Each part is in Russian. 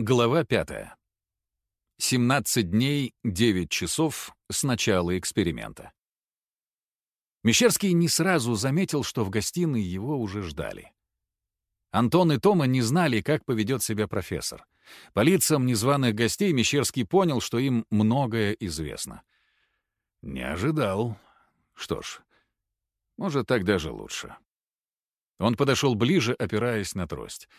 Глава 5. 17 дней, 9 часов с начала эксперимента. Мещерский не сразу заметил, что в гостиной его уже ждали. Антон и Тома не знали, как поведет себя профессор. По лицам незваных гостей Мещерский понял, что им многое известно. Не ожидал. Что ж, может, так даже лучше. Он подошел ближе, опираясь на трость —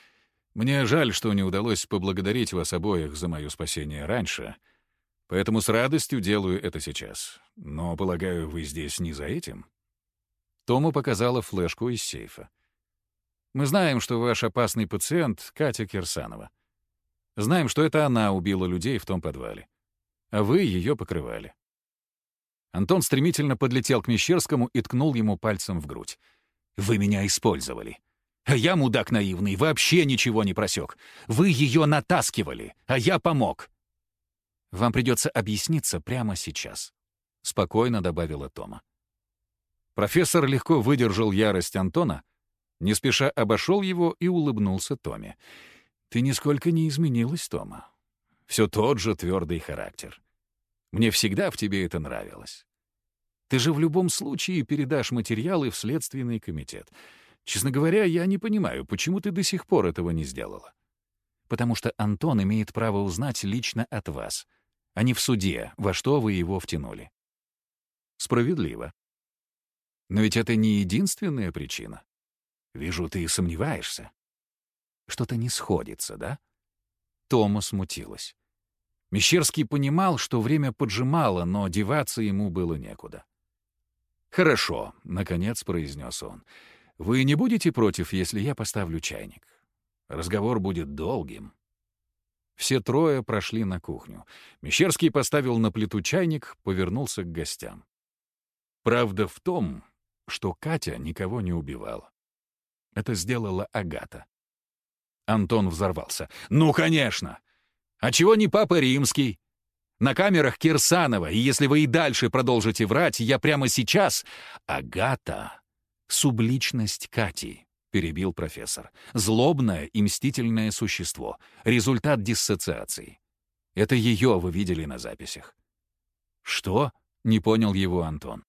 мне жаль, что не удалось поблагодарить вас обоих за мое спасение раньше, поэтому с радостью делаю это сейчас. Но, полагаю, вы здесь не за этим?» Тому показала флешку из сейфа. «Мы знаем, что ваш опасный пациент — Катя Кирсанова. Знаем, что это она убила людей в том подвале. А вы ее покрывали». Антон стремительно подлетел к Мещерскому и ткнул ему пальцем в грудь. «Вы меня использовали. Я, мудак наивный, вообще ничего не просек. Вы ее натаскивали, а я помог. Вам придется объясниться прямо сейчас», — спокойно добавила Тома. Профессор легко выдержал ярость Антона, не спеша обошел его и улыбнулся Томе. «Ты нисколько не изменилась, Тома. Все тот же твердый характер. Мне всегда в тебе это нравилось. Ты же в любом случае передашь материалы в Следственный комитет. Честно говоря, я не понимаю, почему ты до сих пор этого не сделала. Потому что Антон имеет право узнать лично от вас, а не в суде, во что вы его втянули. Справедливо. Но ведь это не единственная причина. Вижу, ты сомневаешься. Что-то не сходится, да? Тома смутилась. Мещерский понимал, что время поджимало, но деваться ему было некуда. «Хорошо», — наконец произнес он. Вы не будете против, если я поставлю чайник? Разговор будет долгим. Все трое прошли на кухню. Мещерский поставил на плиту чайник, повернулся к гостям. Правда в том, что Катя никого не убивала. Это сделала Агата. Антон взорвался. «Ну, конечно! А чего не Папа Римский? На камерах Кирсанова, и если вы и дальше продолжите врать, я прямо сейчас... Агата «Субличность Кати», — перебил профессор. «Злобное и мстительное существо. Результат диссоциации. Это ее вы видели на записях». «Что?» — не понял его Антон.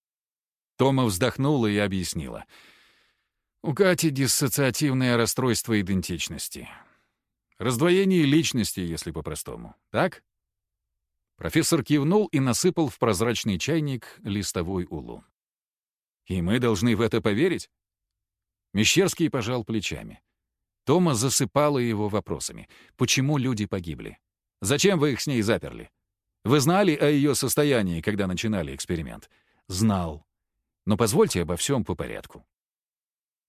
Тома вздохнула и объяснила. «У Кати диссоциативное расстройство идентичности. Раздвоение личности, если по-простому. Так?» Профессор кивнул и насыпал в прозрачный чайник листовой улун. И мы должны в это поверить? Мещерский пожал плечами. Тома засыпала его вопросами. Почему люди погибли? Зачем вы их с ней заперли? Вы знали о ее состоянии, когда начинали эксперимент? Знал. Но позвольте обо всем по порядку.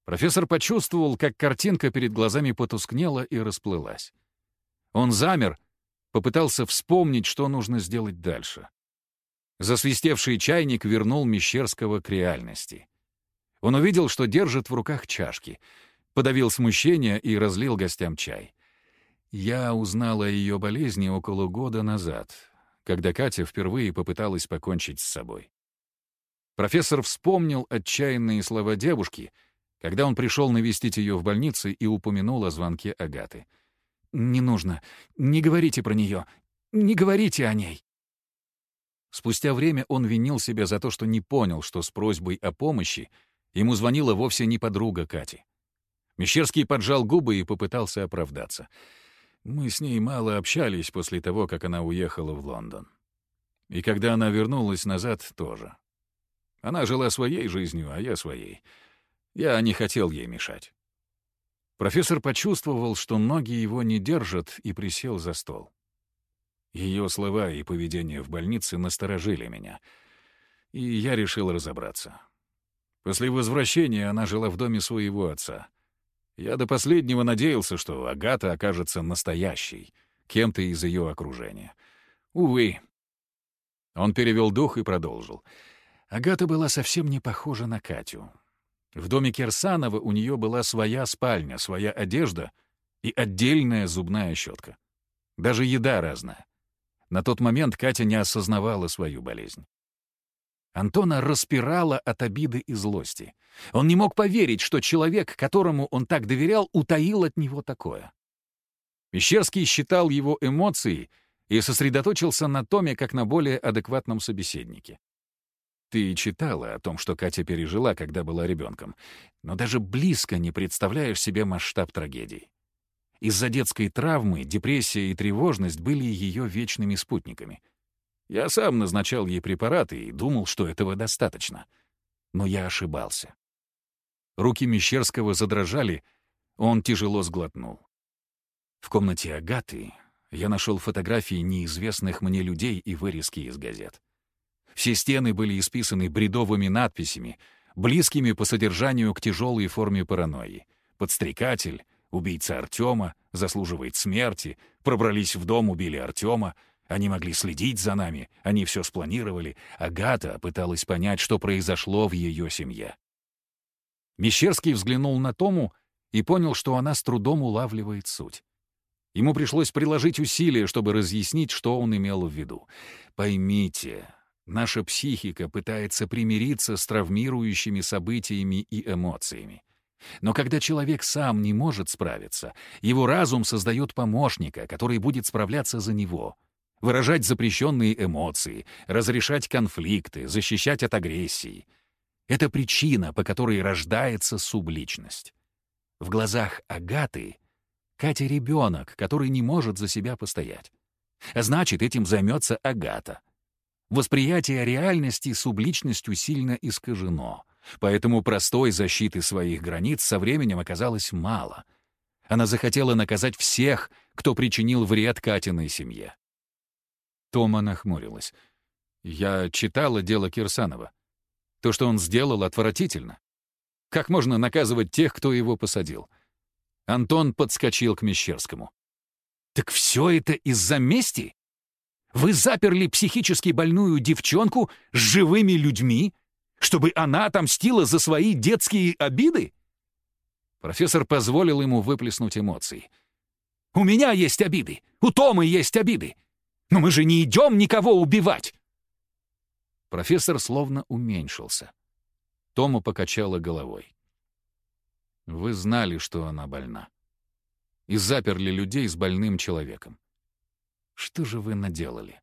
Профессор почувствовал, как картинка перед глазами потускнела и расплылась. Он замер, попытался вспомнить, что нужно сделать дальше. Засвистевший чайник вернул Мещерского к реальности. Он увидел, что держит в руках чашки, подавил смущение и разлил гостям чай. Я узнала о ее болезни около года назад, когда Катя впервые попыталась покончить с собой. Профессор вспомнил отчаянные слова девушки, когда он пришел навестить ее в больнице и упомянул о звонке Агаты. «Не нужно. Не говорите про нее. Не говорите о ней». Спустя время он винил себя за то, что не понял, что с просьбой о помощи ему звонила вовсе не подруга Кати. Мещерский поджал губы и попытался оправдаться. Мы с ней мало общались после того, как она уехала в Лондон. И когда она вернулась назад, тоже. Она жила своей жизнью, а я своей. Я не хотел ей мешать. Профессор почувствовал, что ноги его не держат, и присел за стол. Ее слова и поведение в больнице насторожили меня, и я решил разобраться. После возвращения она жила в доме своего отца. Я до последнего надеялся, что Агата окажется настоящей, кем-то из ее окружения. Увы. Он перевел дух и продолжил. Агата была совсем не похожа на Катю. В доме Кирсанова у нее была своя спальня, своя одежда и отдельная зубная щетка. Даже еда разная. На тот момент Катя не осознавала свою болезнь. Антона распирала от обиды и злости. Он не мог поверить, что человек, которому он так доверял, утаил от него такое. Мещерский считал его эмоции и сосредоточился на Томе как на более адекватном собеседнике. Ты читала о том, что Катя пережила, когда была ребенком, но даже близко не представляешь себе масштаб трагедии. Из-за детской травмы депрессия и тревожность были ее вечными спутниками. Я сам назначал ей препараты и думал, что этого достаточно. Но я ошибался. Руки Мещерского задрожали, он тяжело сглотнул. В комнате Агаты я нашел фотографии неизвестных мне людей и вырезки из газет. Все стены были исписаны бредовыми надписями, близкими по содержанию к тяжелой форме паранойи. «Подстрекатель», «Убийца Артема», «Заслуживает смерти», «Пробрались в дом, убили Артема», «Они могли следить за нами», «Они все спланировали», Агата пыталась понять, что произошло в ее семье. Мещерский взглянул на Тому и понял, что она с трудом улавливает суть. Ему пришлось приложить усилия, чтобы разъяснить, что он имел в виду. «Поймите, наша психика пытается примириться с травмирующими событиями и эмоциями. Но когда человек сам не может справиться, его разум создает помощника, который будет справляться за него, выражать запрещенные эмоции, разрешать конфликты, защищать от агрессии. Это причина, по которой рождается субличность. В глазах Агаты Катя — ребенок, который не может за себя постоять. Значит, этим займется Агата. Восприятие реальности субличностью сильно искажено, поэтому простой защиты своих границ со временем оказалось мало. Она захотела наказать всех, кто причинил вред Катиной семье. Тома нахмурилась. «Я читала дело Кирсанова. То, что он сделал, отвратительно. Как можно наказывать тех, кто его посадил?» Антон подскочил к Мещерскому. «Так все это из-за мести? Вы заперли психически больную девчонку с живыми людьми, чтобы она отомстила за свои детские обиды?» Профессор позволил ему выплеснуть эмоции. «У меня есть обиды, у Томы есть обиды, но мы же не идем никого убивать!» Профессор словно уменьшился. Тома покачала головой. Вы знали, что она больна. И заперли людей с больным человеком. Что же вы наделали?